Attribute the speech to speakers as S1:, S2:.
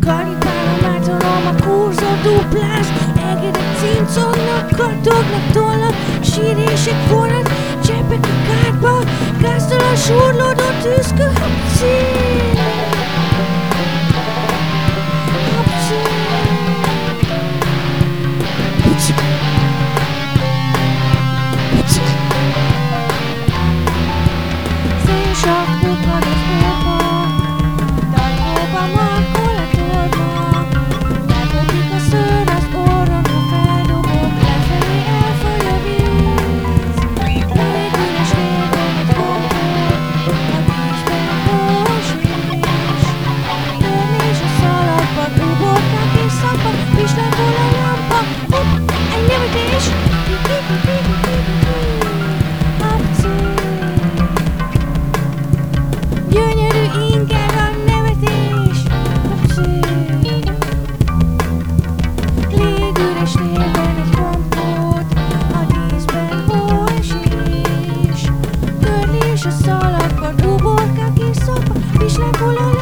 S1: Karikálom átarom a kurzor duplás Egedek cincornak, kattognak, tollak, Sírések forrad, csepek a kárba Gáztalan surlódó tűzkö, hapcír Krishna full